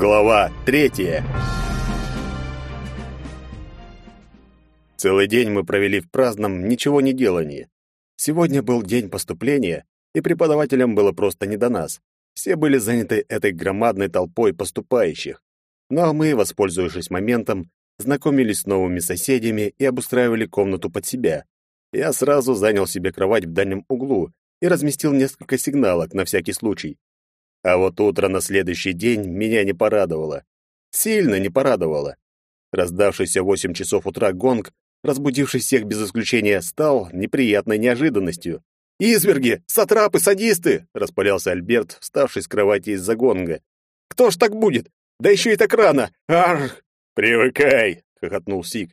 Глава третья. Целый день мы провели в праздном ничего не делании. Сегодня был день поступления, и преподавателям было просто не до нас. Все были заняты этой громадной толпой поступающих. Ну а мы, воспользовавшись моментом, знакомились с новыми соседями и обустраивали комнату под себя. Я сразу занял себе кровать в дальнем углу и разместил несколько сигналок на всякий случай. А вот утро на следующий день меня не порадовало. Сильно не порадовало. Раздавшийся в восемь часов утра гонг, разбудивший всех без исключения, стал неприятной неожиданностью. «Изверги! Сатрапы! Садисты!» — распалялся Альберт, вставший с кровати из-за гонга. «Кто ж так будет? Да еще и так рано! Арх!» «Привыкай!» — хохотнул Сик.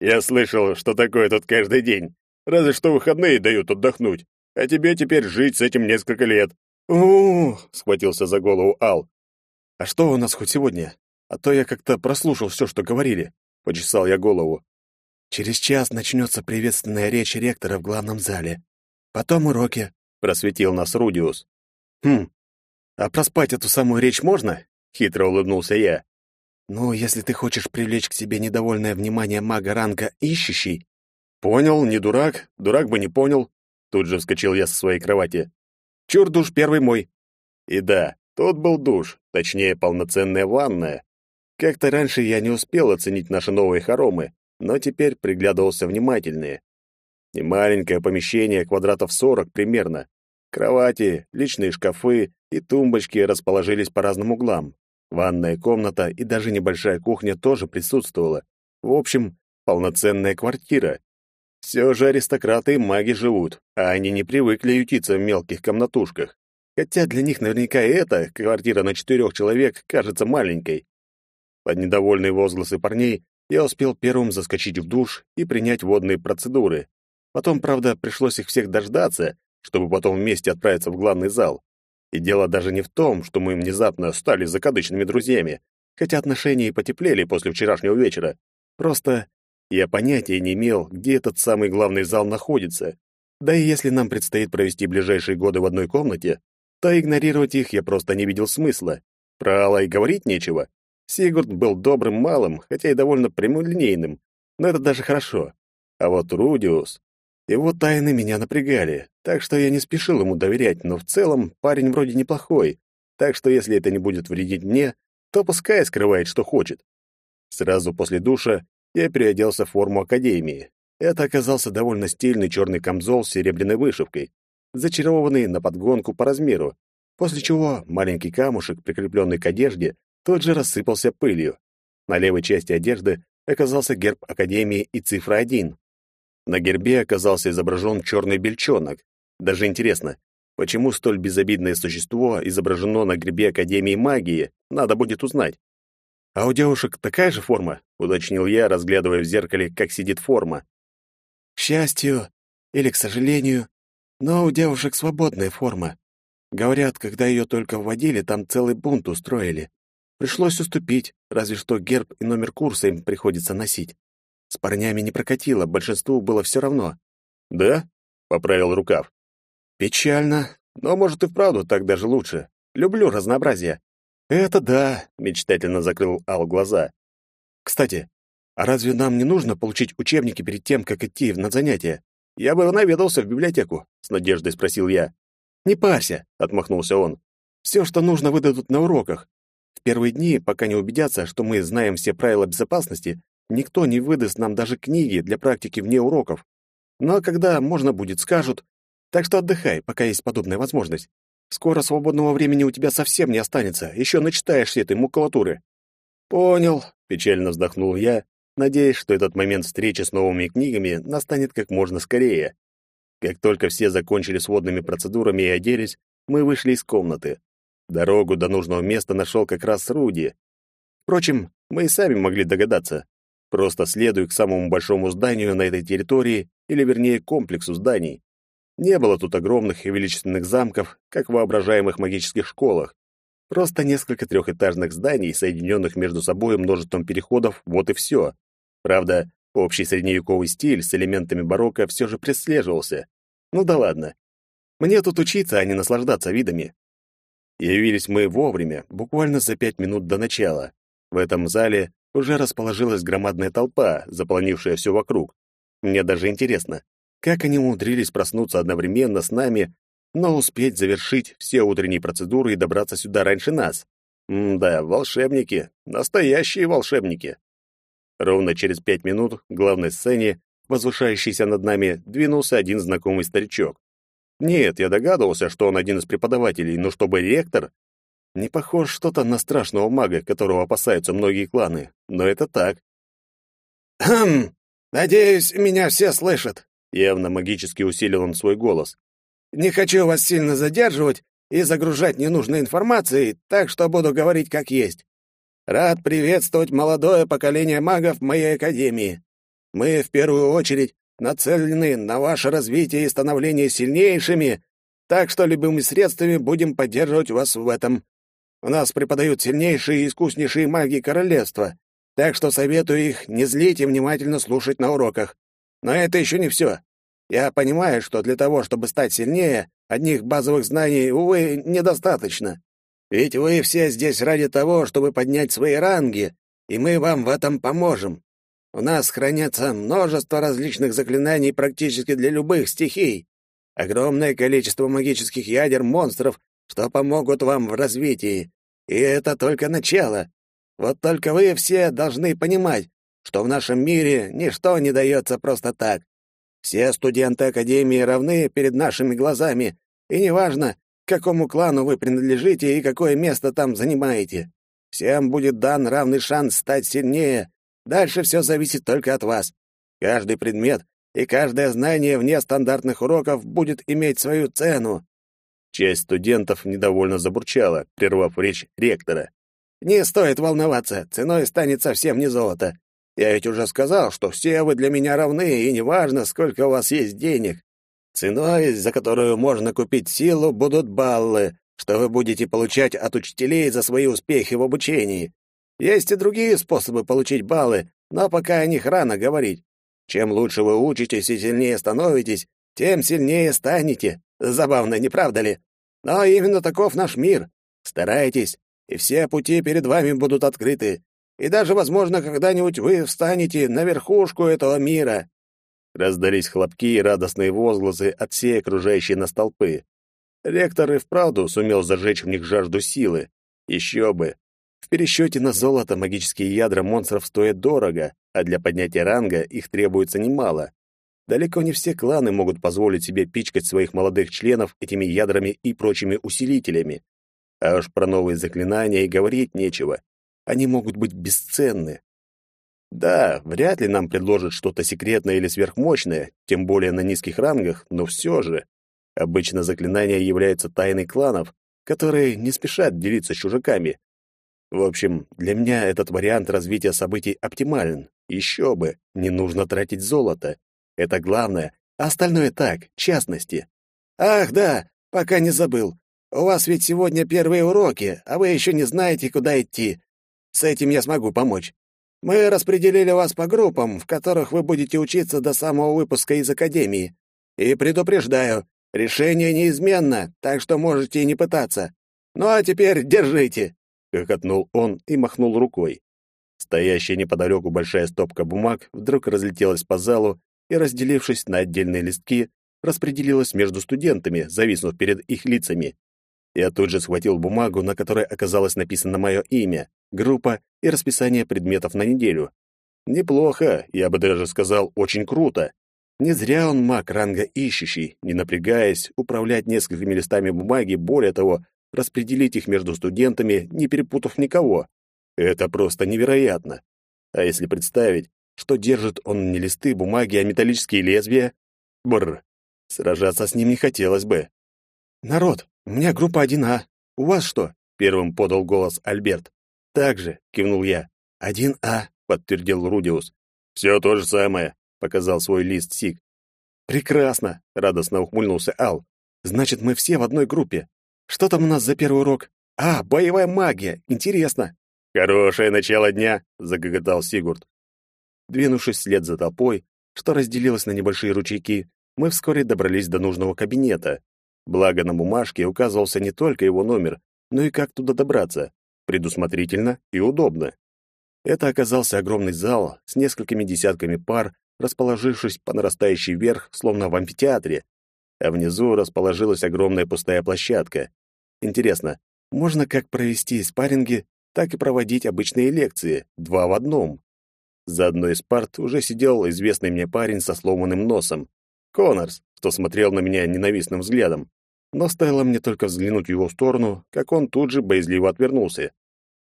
«Я слышал, что такое тут каждый день. Разве что выходные дают отдохнуть. А тебе теперь жить с этим несколько лет у схватился за голову Ал. «А что у нас хоть сегодня? А то я как-то прослушал все, что говорили». Почесал я голову. «Через час начнется приветственная речь ректора в главном зале. Потом уроки», — просветил нас Рудиус. «Хм, а проспать эту самую речь можно?» — хитро улыбнулся я. «Ну, если ты хочешь привлечь к себе недовольное внимание мага ранга ищущий...» «Понял, не дурак, дурак бы не понял». Тут же вскочил я со своей кровати. Чур душ первый мой. И да, тот был душ, точнее, полноценная ванная. Как-то раньше я не успел оценить наши новые хоромы, но теперь приглядывался внимательнее. Немаленькое помещение, квадратов сорок примерно. Кровати, личные шкафы и тумбочки расположились по разным углам. Ванная комната и даже небольшая кухня тоже присутствовала. В общем, полноценная квартира. Все же аристократы и маги живут, а они не привыкли ютиться в мелких комнатушках. Хотя для них наверняка эта квартира на четырех человек кажется маленькой. Под недовольные возгласы парней я успел первым заскочить в душ и принять водные процедуры. Потом, правда, пришлось их всех дождаться, чтобы потом вместе отправиться в главный зал. И дело даже не в том, что мы внезапно стали закадычными друзьями, хотя отношения и потеплели после вчерашнего вечера. Просто я понятия не имел, где этот самый главный зал находится. Да и если нам предстоит провести ближайшие годы в одной комнате, то игнорировать их я просто не видел смысла. Про Алла и говорить нечего. Сигурд был добрым малым, хотя и довольно прямолинейным, но это даже хорошо. А вот Рудиус... Его тайны меня напрягали, так что я не спешил ему доверять, но в целом парень вроде неплохой, так что если это не будет вредить мне, то пускай скрывает, что хочет. Сразу после душа я переоделся в форму академии. Это оказался довольно стильный черный камзол с серебряной вышивкой, зачарованный на подгонку по размеру, после чего маленький камушек, прикрепленный к одежде, тут же рассыпался пылью. На левой части одежды оказался герб Академии и цифра 1. На гербе оказался изображен черный бельчонок. Даже интересно, почему столь безобидное существо изображено на гербе Академии магии, надо будет узнать. «А у девушек такая же форма?» — уточнил я, разглядывая в зеркале, как сидит форма. «К счастью или к сожалению, но у девушек свободная форма. Говорят, когда ее только вводили, там целый бунт устроили. Пришлось уступить, разве что герб и номер курса им приходится носить. С парнями не прокатило, большинству было все равно». «Да?» — поправил рукав. «Печально, но, может, и вправду так даже лучше. Люблю разнообразие. «Это да», — мечтательно закрыл Ал глаза. «Кстати, а разве нам не нужно получить учебники перед тем, как идти на занятия? Я бы наведался в библиотеку», — с надеждой спросил я. «Не парься», — отмахнулся он. «Все, что нужно, выдадут на уроках. В первые дни, пока не убедятся, что мы знаем все правила безопасности, никто не выдаст нам даже книги для практики вне уроков. Но когда можно будет, скажут. Так что отдыхай, пока есть подобная возможность. Скоро свободного времени у тебя совсем не останется, еще начитаешься этой макулатуры». «Понял», — печально вздохнул я, надеясь, что этот момент встречи с новыми книгами настанет как можно скорее. Как только все закончили с водными процедурами и оделись, мы вышли из комнаты. Дорогу до нужного места нашел как раз Руди. Впрочем, мы и сами могли догадаться. Просто следуй к самому большому зданию на этой территории, или вернее комплексу зданий. Не было тут огромных и величественных замков, как в воображаемых магических школах. Просто несколько трехэтажных зданий, соединенных между собой множеством переходов, вот и все. Правда, общий средневековый стиль с элементами барокко все же преследовался. Ну да ладно. Мне тут учиться, а не наслаждаться видами. Явились мы вовремя, буквально за пять минут до начала. В этом зале уже расположилась громадная толпа, заполнившая все вокруг. Мне даже интересно, как они умудрились проснуться одновременно с нами, но успеть завершить все утренние процедуры и добраться сюда раньше нас. М-да, волшебники, настоящие волшебники. Ровно через пять минут к главной сцене, возвышающейся над нами, двинулся один знакомый старичок. Нет, я догадывался, что он один из преподавателей, но чтобы ректор... Не похож что-то на страшного мага, которого опасаются многие кланы, но это так. «Хм, надеюсь, меня все слышат», — явно магически усилил он свой голос. «Не хочу вас сильно задерживать и загружать ненужной информацией, так что буду говорить как есть. Рад приветствовать молодое поколение магов моей академии. Мы в первую очередь нацелены на ваше развитие и становление сильнейшими, так что любыми средствами будем поддерживать вас в этом. У нас преподают сильнейшие и искуснейшие маги королевства, так что советую их не злить и внимательно слушать на уроках. Но это еще не все. Я понимаю, что для того, чтобы стать сильнее, одних базовых знаний, увы, недостаточно. Ведь вы все здесь ради того, чтобы поднять свои ранги, и мы вам в этом поможем. У нас хранятся множество различных заклинаний практически для любых стихий. Огромное количество магических ядер монстров, что помогут вам в развитии. И это только начало. Вот только вы все должны понимать, что в нашем мире ничто не дается просто так. Все студенты Академии равны перед нашими глазами, и неважно, какому клану вы принадлежите и какое место там занимаете. Всем будет дан равный шанс стать сильнее. Дальше все зависит только от вас. Каждый предмет и каждое знание вне стандартных уроков будет иметь свою цену. Часть студентов недовольно забурчала, прервав речь ректора. «Не стоит волноваться, ценой станет совсем не золото. Я ведь уже сказал, что все вы для меня равны, и неважно, сколько у вас есть денег. Ценой, за которую можно купить силу, будут баллы, что вы будете получать от учителей за свои успехи в обучении. Есть и другие способы получить баллы, но пока о них рано говорить. Чем лучше вы учитесь и сильнее становитесь, тем сильнее станете. Забавно, не правда ли? Но именно таков наш мир. Старайтесь, и все пути перед вами будут открыты. И даже, возможно, когда-нибудь вы встанете на верхушку этого мира. Раздались хлопки и радостные возгласы от всей окружающей нас толпы. Ректор и вправду сумел зажечь в них жажду силы. Еще бы. В пересчете на золото магические ядра монстров стоят дорого, а для поднятия ранга их требуется немало. Далеко не все кланы могут позволить себе пичкать своих молодых членов этими ядрами и прочими усилителями. А уж про новые заклинания и говорить нечего. Они могут быть бесценны. Да, вряд ли нам предложат что-то секретное или сверхмощное, тем более на низких рангах, но все же. Обычно заклинания являются тайной кланов, которые не спешат делиться с чужаками. В общем, для меня этот вариант развития событий оптимален. Еще бы, не нужно тратить золото. Это главное, а остальное так, частности. Ах, да, пока не забыл. У вас ведь сегодня первые уроки, а вы еще не знаете, куда идти. С этим я смогу помочь. Мы распределили вас по группам, в которых вы будете учиться до самого выпуска из академии. И предупреждаю, решение неизменно, так что можете и не пытаться. Ну а теперь держите!» — хохотнул он и махнул рукой. Стоящая неподалеку большая стопка бумаг вдруг разлетелась по залу и, разделившись на отдельные листки, распределилась между студентами, зависнув перед их лицами. Я тут же схватил бумагу, на которой оказалось написано мое имя, группа и расписание предметов на неделю. Неплохо, я бы даже сказал, очень круто. Не зря он маг ранга ищущий, не напрягаясь, управлять несколькими листами бумаги, более того, распределить их между студентами, не перепутав никого. Это просто невероятно. А если представить, что держит он не листы бумаги, а металлические лезвия? Бррр, сражаться с ним не хотелось бы. «Народ, у меня группа 1А. У вас что?» — первым подал голос Альберт. «Так же», — кивнул я. «Один А», — подтвердил Рудиус. «Все то же самое», — показал свой лист Сик. «Прекрасно», — радостно ухмыльнулся Ал. «Значит, мы все в одной группе. Что там у нас за первый урок? А, боевая магия. Интересно». «Хорошее начало дня», — загоготал Сигурд. Двинувшись вслед за толпой, что разделилось на небольшие ручейки, мы вскоре добрались до нужного кабинета. Благо на бумажке указывался не только его номер, но и как туда добраться, предусмотрительно и удобно. Это оказался огромный зал с несколькими десятками пар, расположившись по нарастающей вверх, словно в амфитеатре, а внизу расположилась огромная пустая площадка. Интересно, можно как провести спарринги, так и проводить обычные лекции, два в одном. За одной из парт уже сидел известный мне парень со сломанным носом. Коннорс, что смотрел на меня ненавистным взглядом. Но стоило мне только взглянуть в его сторону, как он тут же боязливо отвернулся.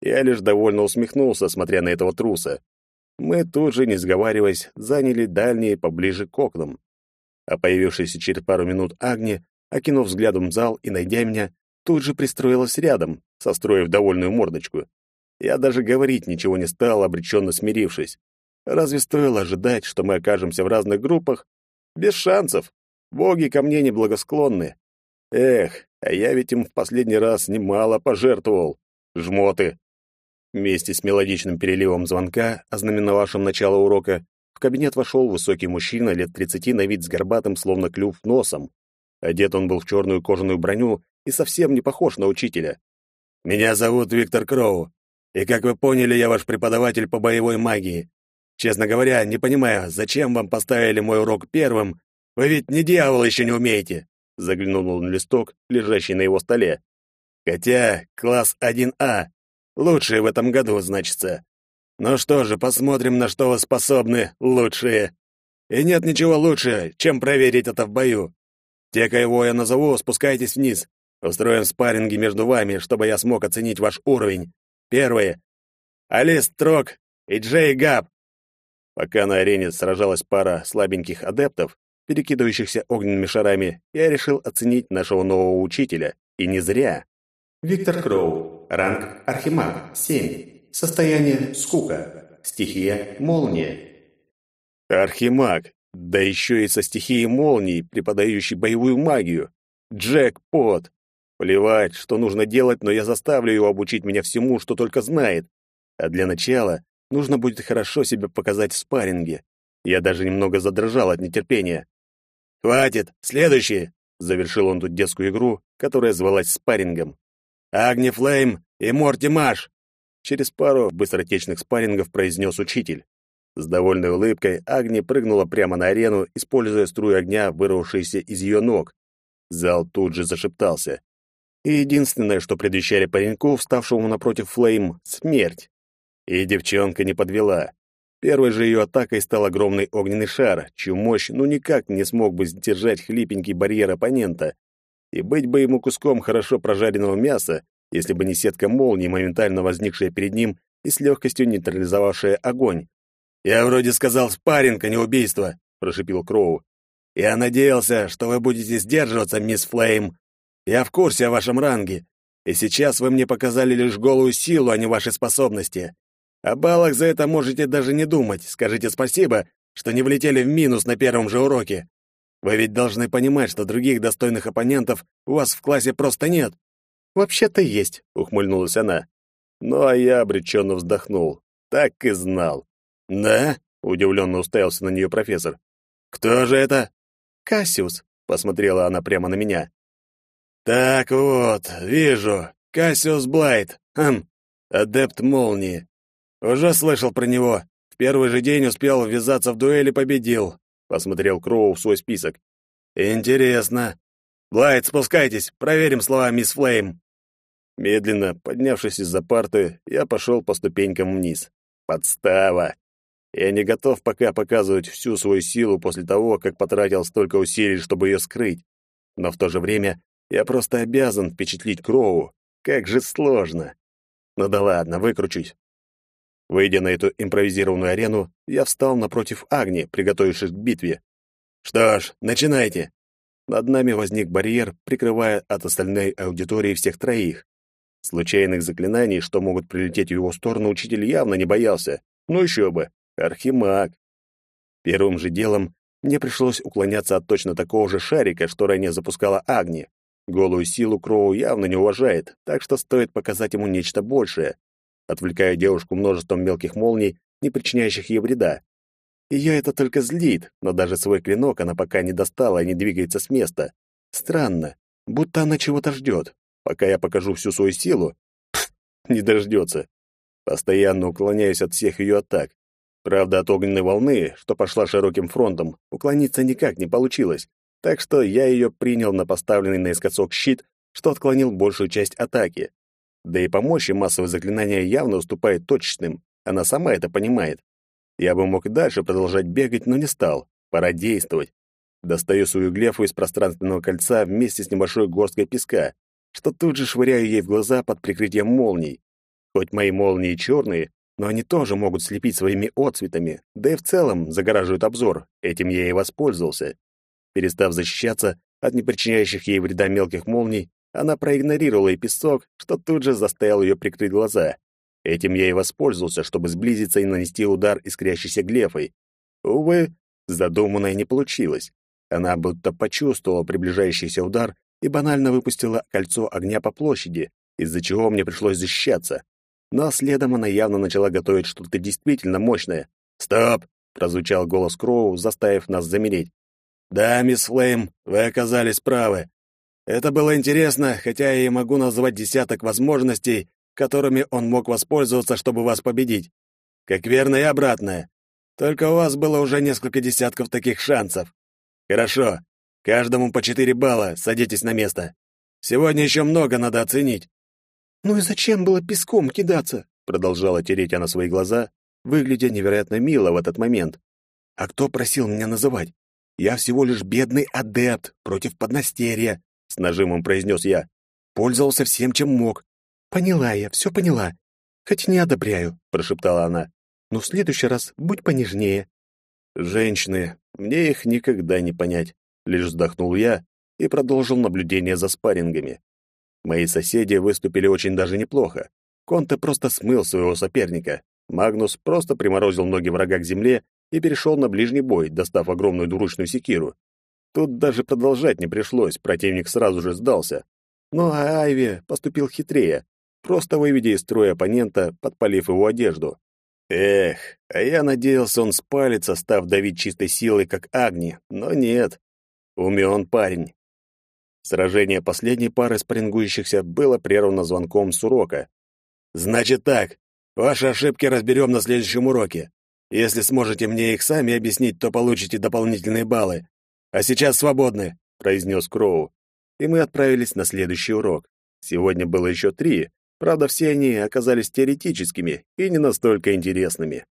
Я лишь довольно усмехнулся, смотря на этого труса. Мы тут же, не сговариваясь, заняли дальние поближе к окнам. А появившаяся через пару минут Агни, окинув взглядом зал и найдя меня, тут же пристроилась рядом, состроив довольную мордочку. Я даже говорить ничего не стал, обреченно смирившись. Разве стоило ожидать, что мы окажемся в разных группах? Без шансов. Боги ко мне неблагосклонны. Эх, а я ведь им в последний раз немало пожертвовал. Жмоты. Вместе с мелодичным переливом звонка, ознаменовавшим начало урока, в кабинет вошел высокий мужчина лет тридцати на вид с горбатым, словно клюв, носом. Одет он был в черную кожаную броню и совсем не похож на учителя. «Меня зовут Виктор Кроу, и, как вы поняли, я ваш преподаватель по боевой магии. Честно говоря, не понимаю, зачем вам поставили мой урок первым? Вы ведь не дьявол еще не умеете!» Заглянул он на листок, лежащий на его столе. «Хотя класс 1А Лучшие в этом году, значится. Ну что же, посмотрим, на что вы способны, лучшие. И нет ничего лучше, чем проверить это в бою. Те, кого я назову, спускайтесь вниз. Устроим спарринги между вами, чтобы я смог оценить ваш уровень. Первые. Алис Трок и Джей Габ. Пока на арене сражалась пара слабеньких адептов, перекидывающихся огненными шарами, я решил оценить нашего нового учителя. И не зря. Виктор Кроу. Ранг Архимаг. 7. Состояние скука. Стихия молния. Архимаг. Да еще и со стихией молнии, преподающий боевую магию. Джекпот. Плевать, что нужно делать, но я заставлю его обучить меня всему, что только знает. А для начала нужно будет хорошо себя показать в спарринге. Я даже немного задрожал от нетерпения. «Хватит! Следующий!» — завершил он тут детскую игру, которая звалась спаррингом. Агни Флейм и Морти Маш!» Через пару быстротечных спаррингов произнес учитель. С довольной улыбкой Агни прыгнула прямо на арену, используя струю огня, вырвавшиеся из ее ног. Зал тут же зашептался. И единственное, что предвещали пареньку, вставшему напротив Флейм, — смерть. И девчонка не подвела. Первой же ее атакой стал огромный огненный шар, чью мощь ну никак не смог бы сдержать хлипенький барьер оппонента, и быть бы ему куском хорошо прожаренного мяса, если бы не сетка молнии, моментально возникшая перед ним и с легкостью нейтрализовавшая огонь. «Я вроде сказал спарринг, а не убийство», — прошипел Кроу. «Я надеялся, что вы будете сдерживаться, мисс Флейм. Я в курсе о вашем ранге, и сейчас вы мне показали лишь голую силу, а не ваши способности. О баллах за это можете даже не думать. Скажите спасибо, что не влетели в минус на первом же уроке. Вы ведь должны понимать, что других достойных оппонентов у вас в классе просто нет. Вообще-то есть, ухмыльнулась она. Ну а я обреченно вздохнул. Так и знал. Да? удивленно уставился на нее профессор. Кто же это? Кассиус, посмотрела она прямо на меня. Так вот, вижу. Кассиус Блайт. Хм. Адепт молнии. Уже слышал про него. В первый же день успел ввязаться в дуэль и победил. Посмотрел Кроу в свой список. Интересно. Блайт, спускайтесь, проверим слова мисс Флейм. Медленно, поднявшись из-за парты, я пошел по ступенькам вниз. Подстава. Я не готов пока показывать всю свою силу после того, как потратил столько усилий, чтобы ее скрыть. Но в то же время я просто обязан впечатлить Кроу. Как же сложно. Ну да ладно, выкручусь. Выйдя на эту импровизированную арену, я встал напротив Агни, приготовившись к битве. «Что ж, начинайте!» Над нами возник барьер, прикрывая от остальной аудитории всех троих. Случайных заклинаний, что могут прилететь в его сторону, учитель явно не боялся. Ну еще бы, архимаг. Первым же делом мне пришлось уклоняться от точно такого же шарика, что ранее запускала Агни. Голую силу Кроу явно не уважает, так что стоит показать ему нечто большее отвлекая девушку множеством мелких молний, не причиняющих ей вреда. Ее это только злит, но даже свой клинок она пока не достала и не двигается с места. Странно, будто она чего-то ждет. пока я покажу всю свою силу? Не дождется. Постоянно уклоняюсь от всех ее атак. Правда, от огненной волны, что пошла широким фронтом, уклониться никак не получилось, так что я ее принял на поставленный наискосок щит, что отклонил большую часть атаки. Да и по мощи массовое заклинание явно уступает точечным, она сама это понимает. Я бы мог и дальше продолжать бегать, но не стал. Пора действовать. Достаю свою глефу из пространственного кольца вместе с небольшой горсткой песка, что тут же швыряю ей в глаза под прикрытием молний. Хоть мои молнии черные, но они тоже могут слепить своими отцветами, да и в целом загораживают обзор. Этим я и воспользовался. Перестав защищаться от непричиняющих ей вреда мелких молний, она проигнорировала и песок, что тут же заставил ее прикрыть глаза. Этим я и воспользовался, чтобы сблизиться и нанести удар искрящейся глефой. Увы, задуманное не получилось. Она будто почувствовала приближающийся удар и банально выпустила кольцо огня по площади, из-за чего мне пришлось защищаться. Но следом она явно начала готовить что-то действительно мощное. «Стоп!» — прозвучал голос Кроу, заставив нас замереть. «Да, мисс Флейм, вы оказались правы. Это было интересно, хотя я и могу назвать десяток возможностей, которыми он мог воспользоваться, чтобы вас победить. Как верно и обратное. Только у вас было уже несколько десятков таких шансов. Хорошо. Каждому по четыре балла, садитесь на место. Сегодня еще много надо оценить. Ну и зачем было песком кидаться? Продолжала тереть она свои глаза, выглядя невероятно мило в этот момент. А кто просил меня называть? Я всего лишь бедный адепт против поднастерья, с нажимом произнес я. Пользовался всем, чем мог. Поняла я, все поняла. Хоть не одобряю, прошептала она. Но в следующий раз будь понежнее. Женщины, мне их никогда не понять. Лишь вздохнул я и продолжил наблюдение за спаррингами. Мои соседи выступили очень даже неплохо. Конте просто смыл своего соперника. Магнус просто приморозил ноги врага к земле и перешел на ближний бой, достав огромную двуручную секиру. Тут даже продолжать не пришлось, противник сразу же сдался. Но Айви поступил хитрее, просто выведя из строя оппонента, подпалив его одежду. Эх, а я надеялся, он спалится, став давить чистой силой, как Агни, но нет. Умён парень. Сражение последней пары спарингующихся было прервано звонком с урока. «Значит так, ваши ошибки разберем на следующем уроке. Если сможете мне их сами объяснить, то получите дополнительные баллы. А сейчас свободны», — произнес Кроу. И мы отправились на следующий урок. Сегодня было еще три, Правда, все они оказались теоретическими и не настолько интересными.